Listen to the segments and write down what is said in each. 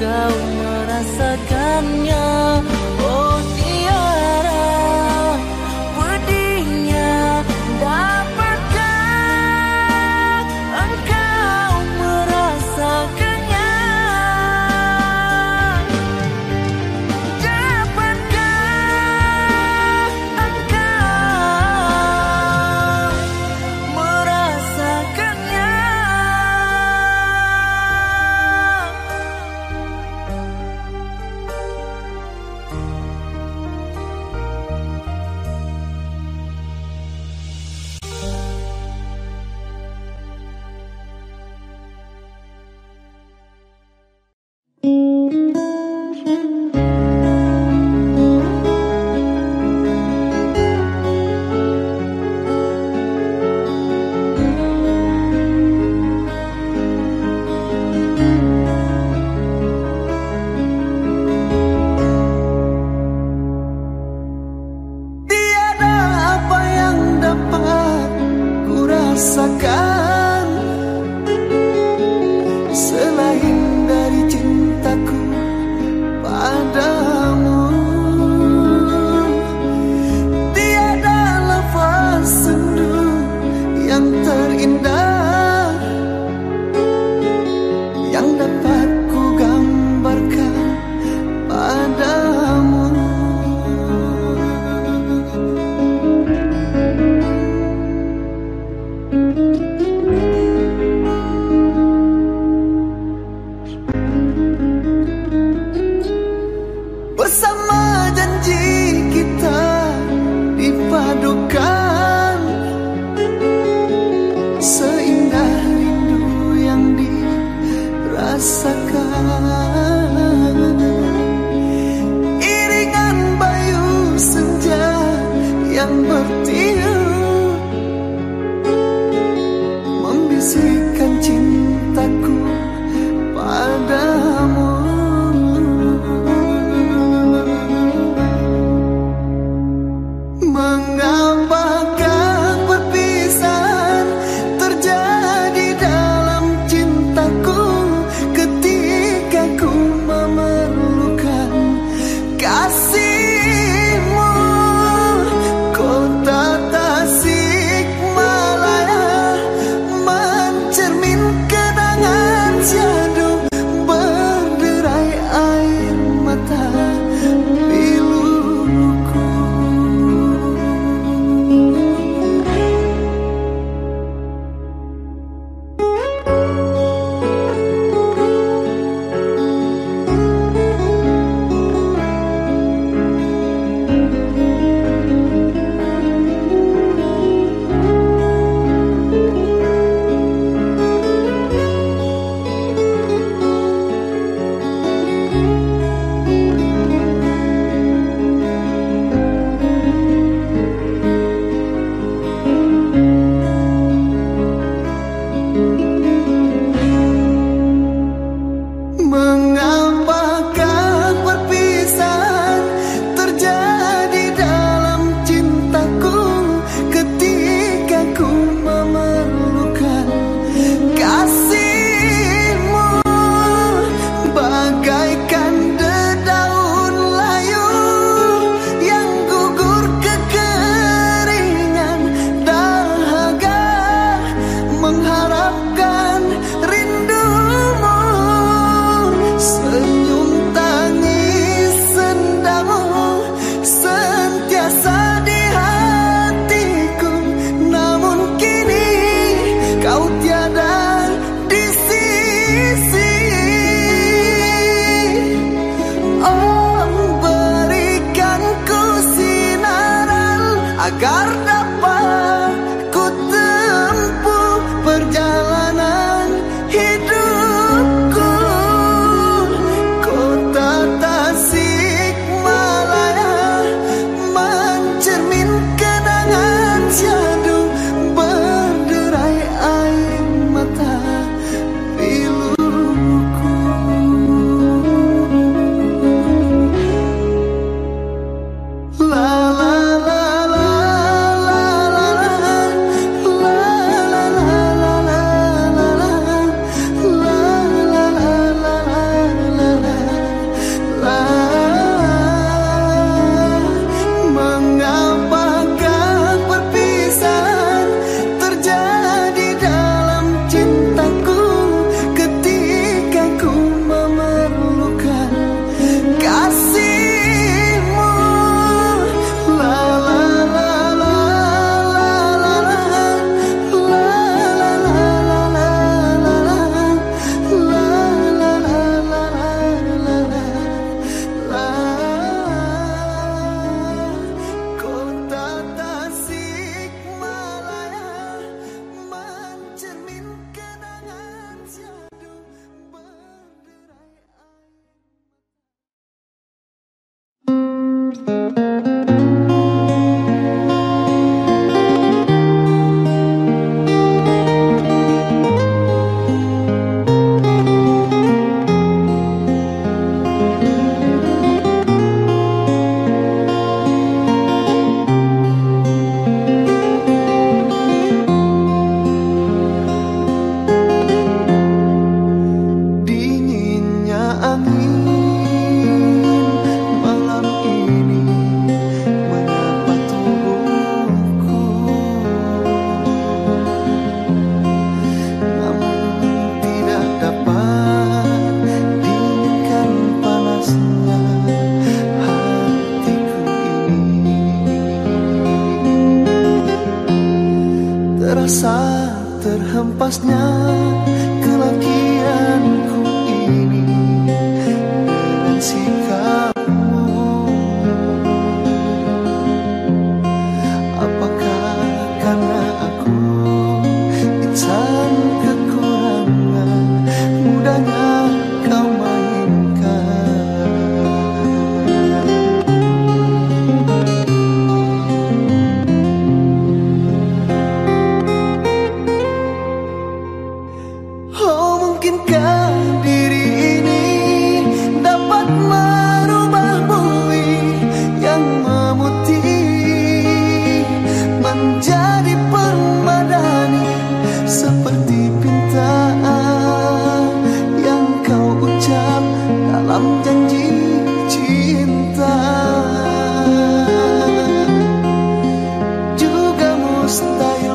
kau merasakannya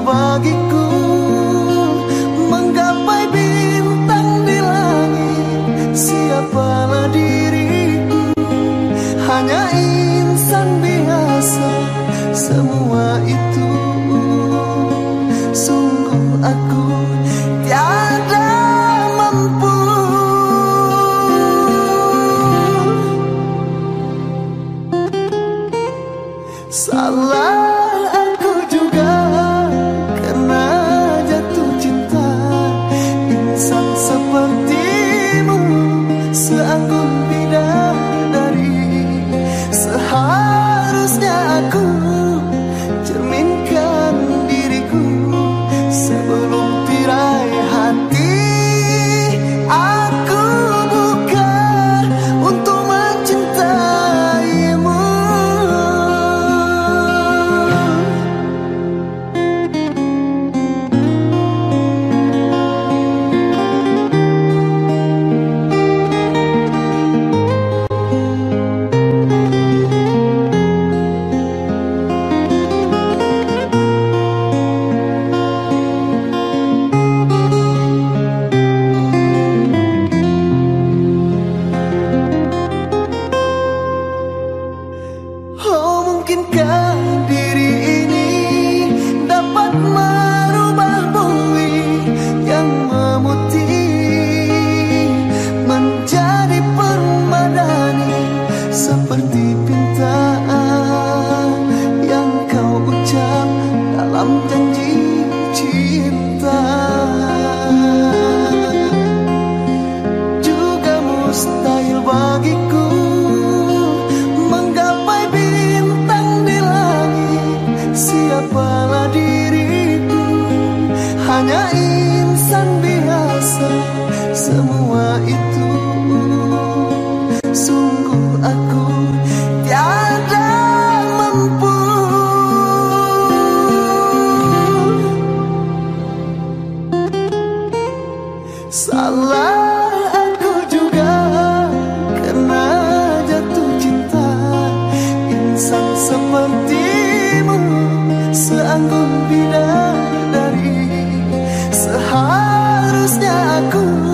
bagiku 歌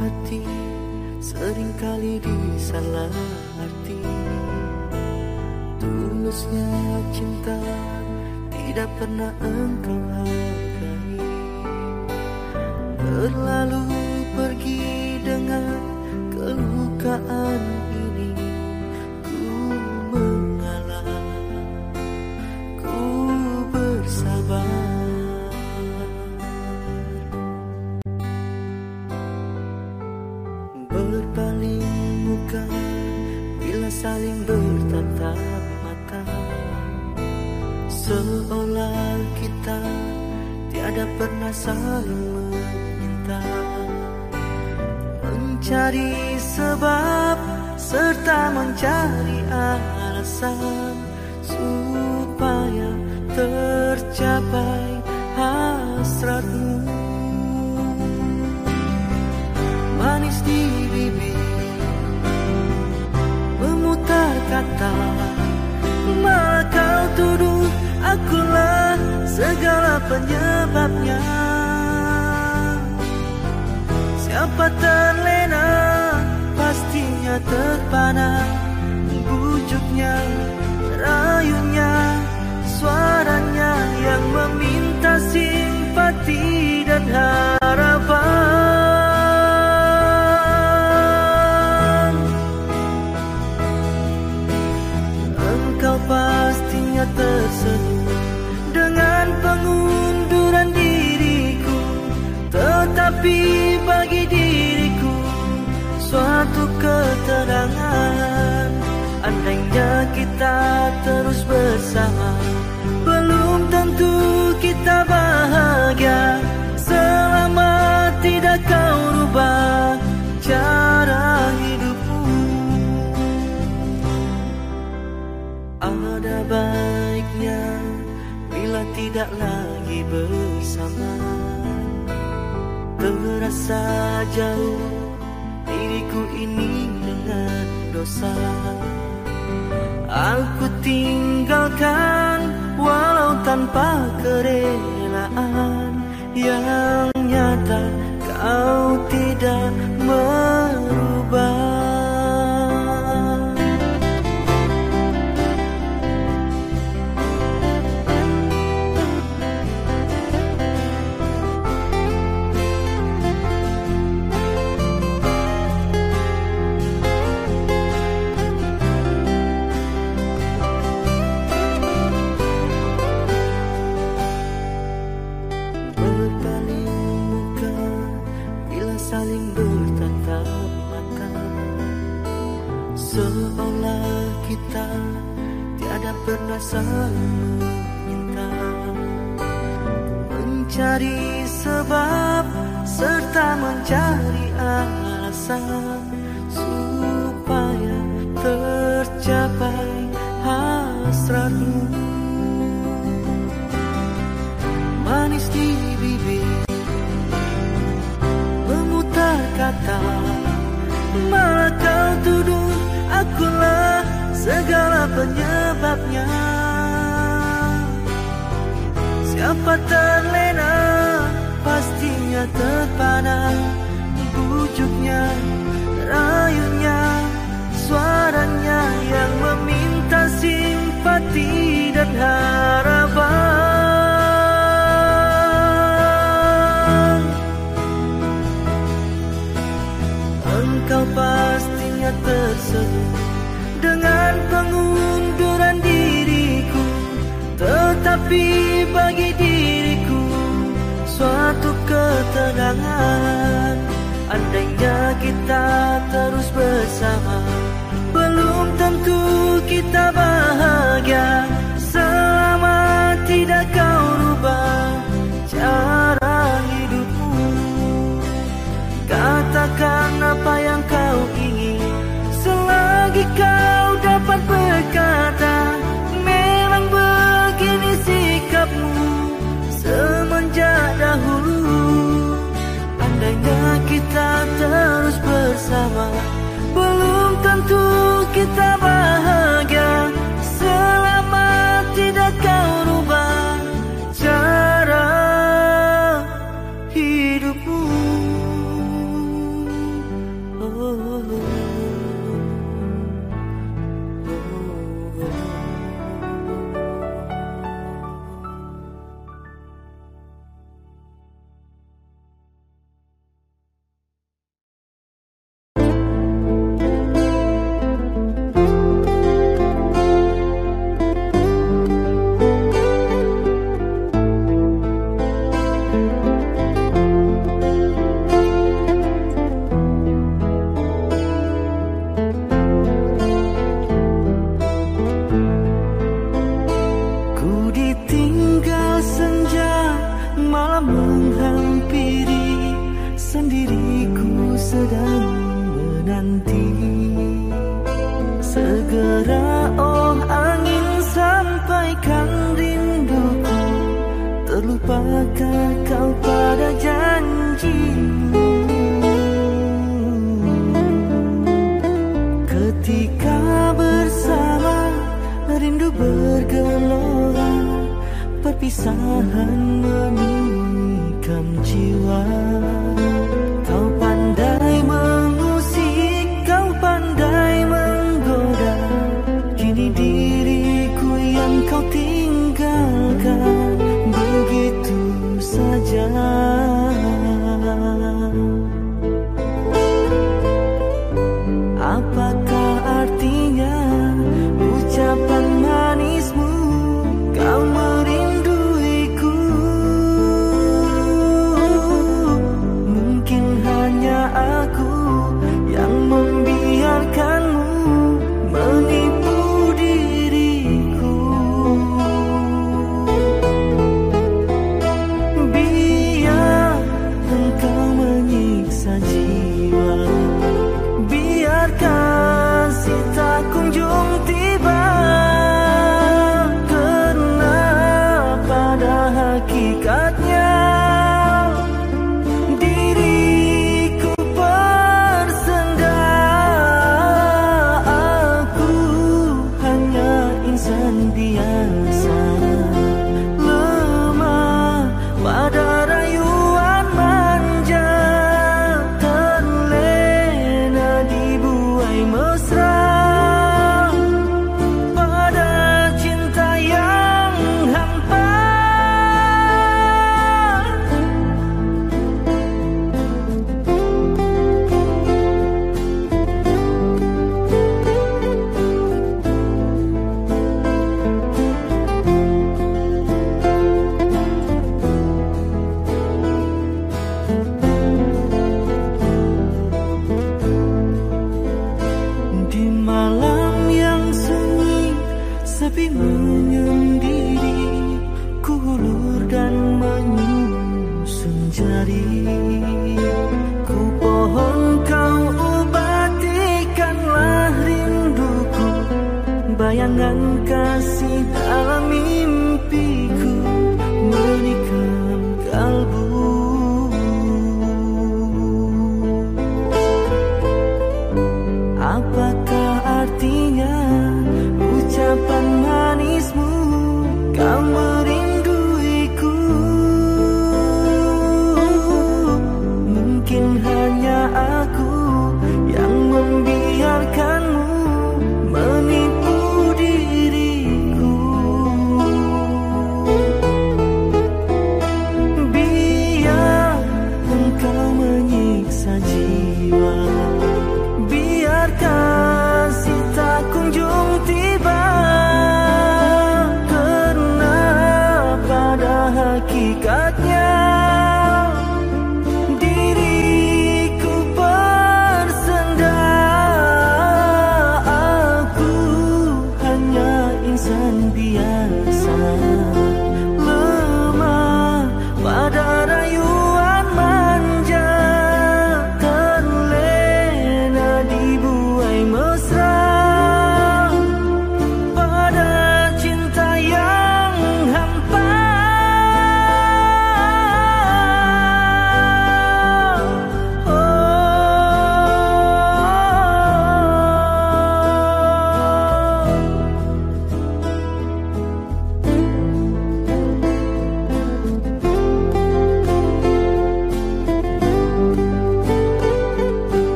hati sering kali disalah arti Tulusnya cinta tidak pernah engkau hargai. Terlalu pergi dengan kelukaan ini saling meminta. Mencari sebab serta mencari alasan Supaya tercapai hasratmu. Manis di bibir memutar kata malah kau tuduh akulah segala penyebabnya siapa terlena pastinya terpana. Bujuknya rayunya suaranya yang meminta simpati dan harapan kita terus bersama. Belum tentu kita bahagia. Selama tidak kau rubah cara hidupmu Ada baiknya bila tidak lagi bersama. Terasa jauh diriku ini dengan dosa Aku tinggalkan walau tanpa kerelaan. Yang nyata kau tidak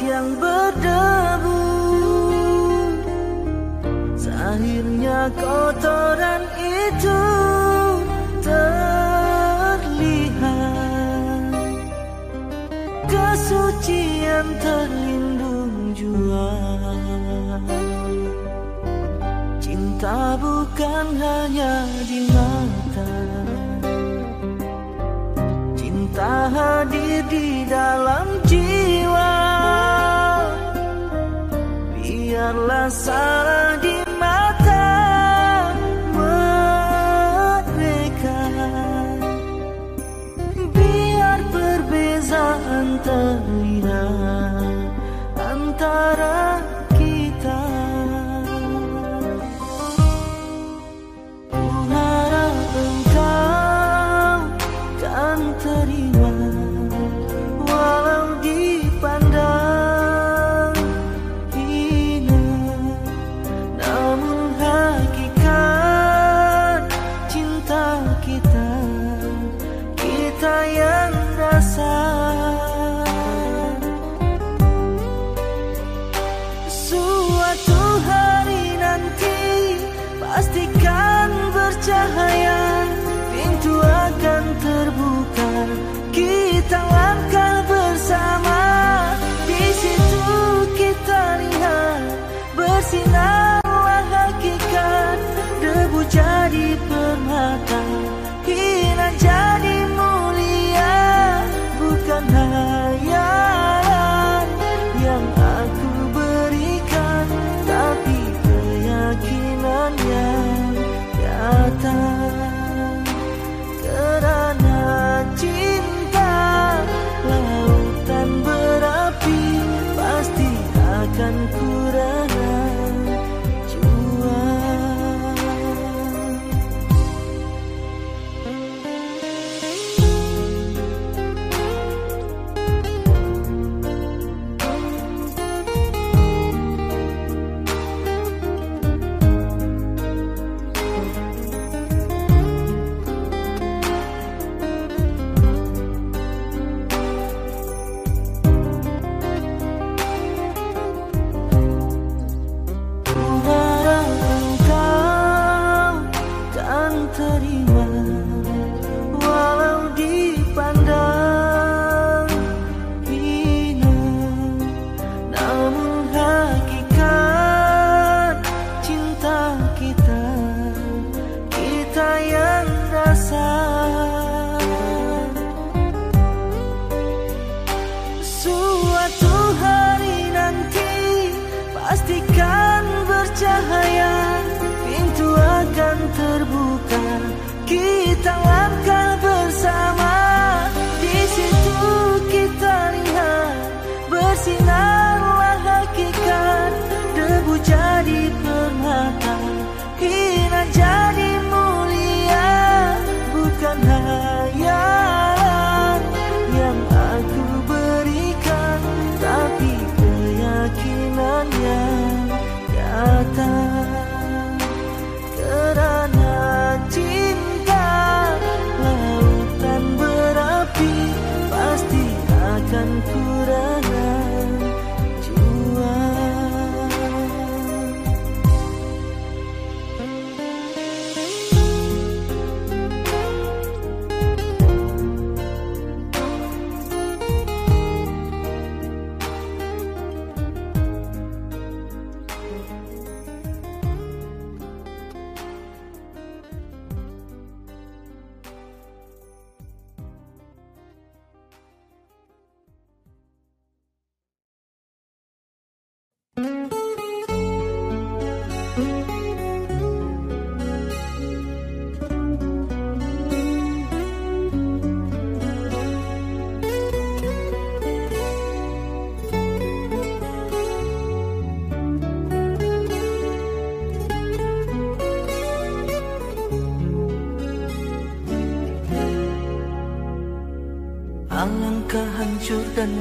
yang berdebu. Zahirnya kotoran itu terlihat. Kesucian terlindung jua. Cinta bukan hanya di mata. Cinta hadir di dalam passar.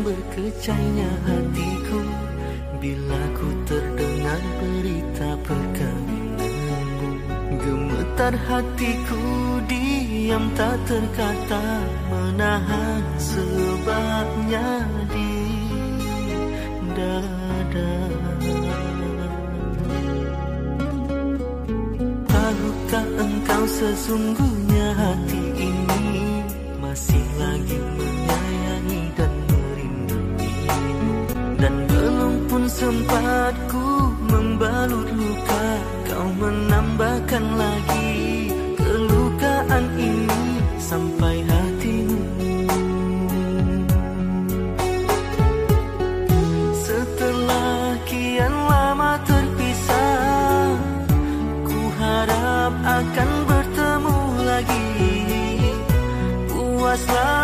berkecainya hatiku. Bila ku terdengar berita perkawinanmu Gemetar hatiku diam tak terkata Menahan sebabnya di dada. Tahukah engkau sesungguhnya hati ini Masih lagi menunggu pun sempat ku membalut luka Kau menambahkan lagi kelukaan ini sampai hatimu. Setelah kian lama terpisah Ku harap akan bertemu lagi. Puaslah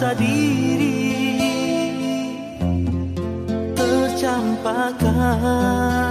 rasa diri tercampakan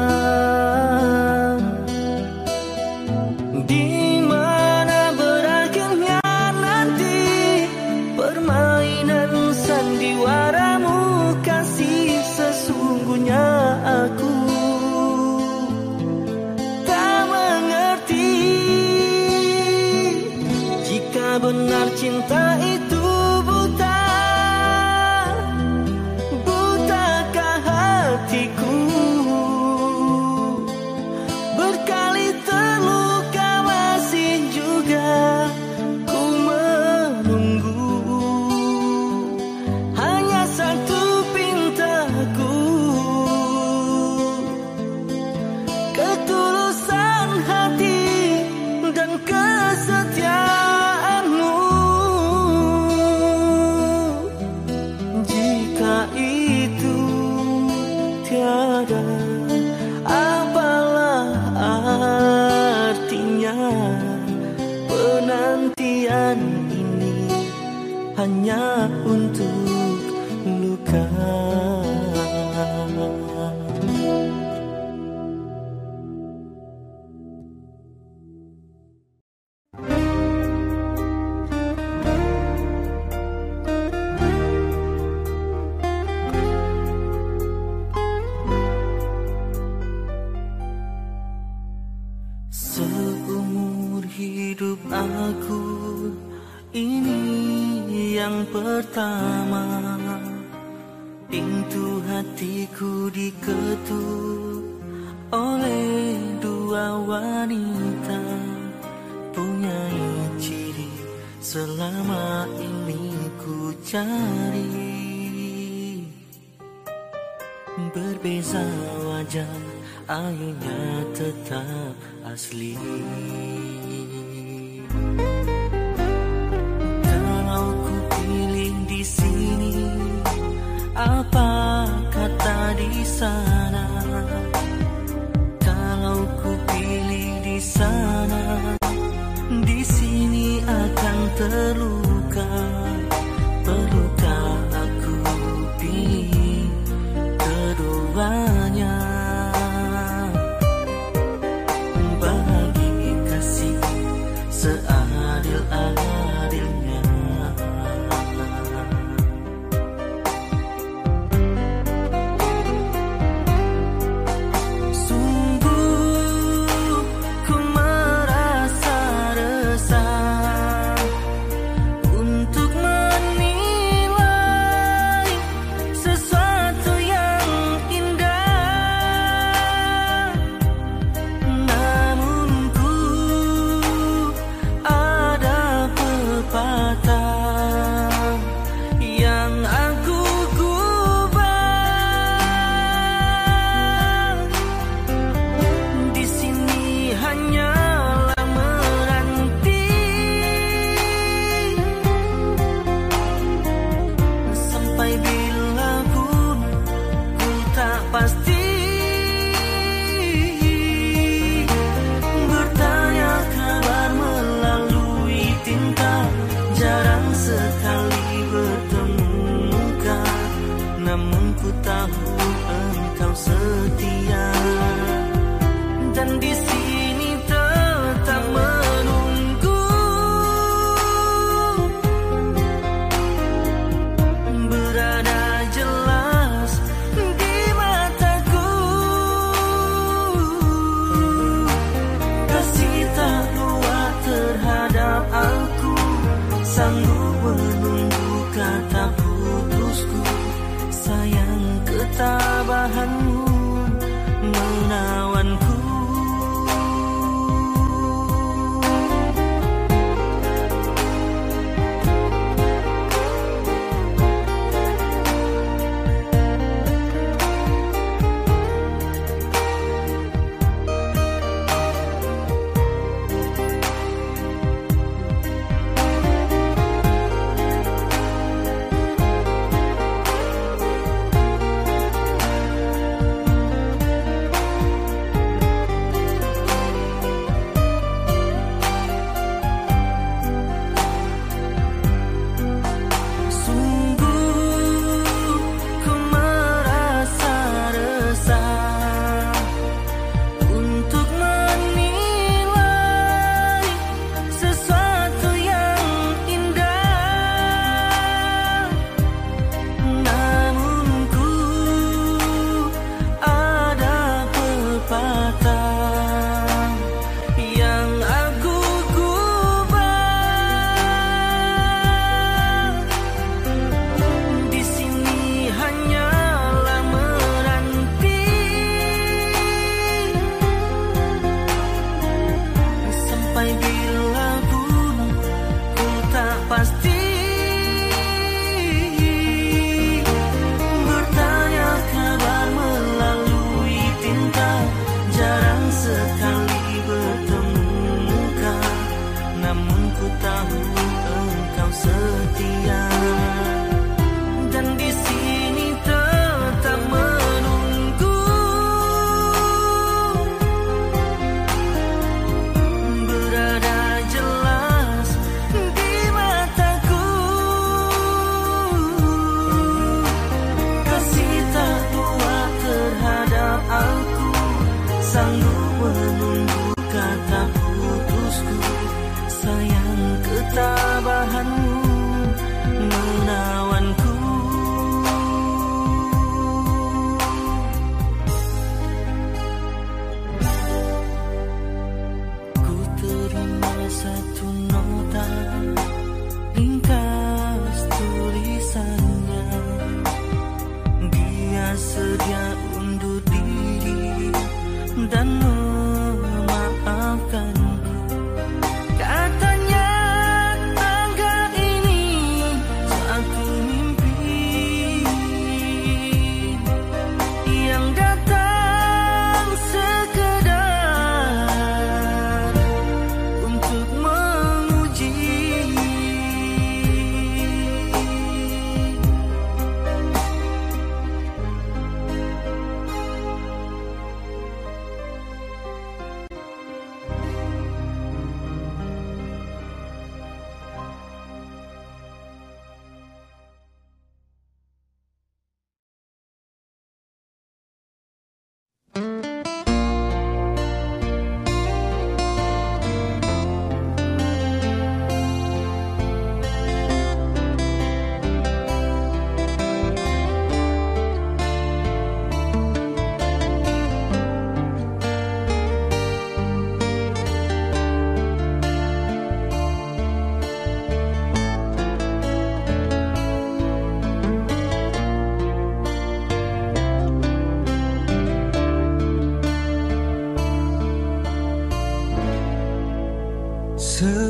啊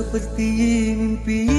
seperti mimpi